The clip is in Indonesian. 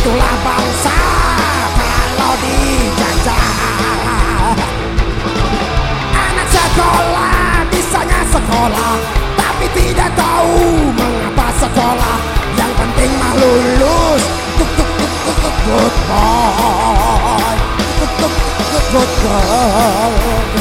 Itulah bangsa kalau dijajah. Anak sekolah bisanya sekolah Tapi tidak tahu mengapa sekolah. Yang penting mah lulus. Tuk tuk tuk tuk tuk good boy. Tuk tuk tuk good girl.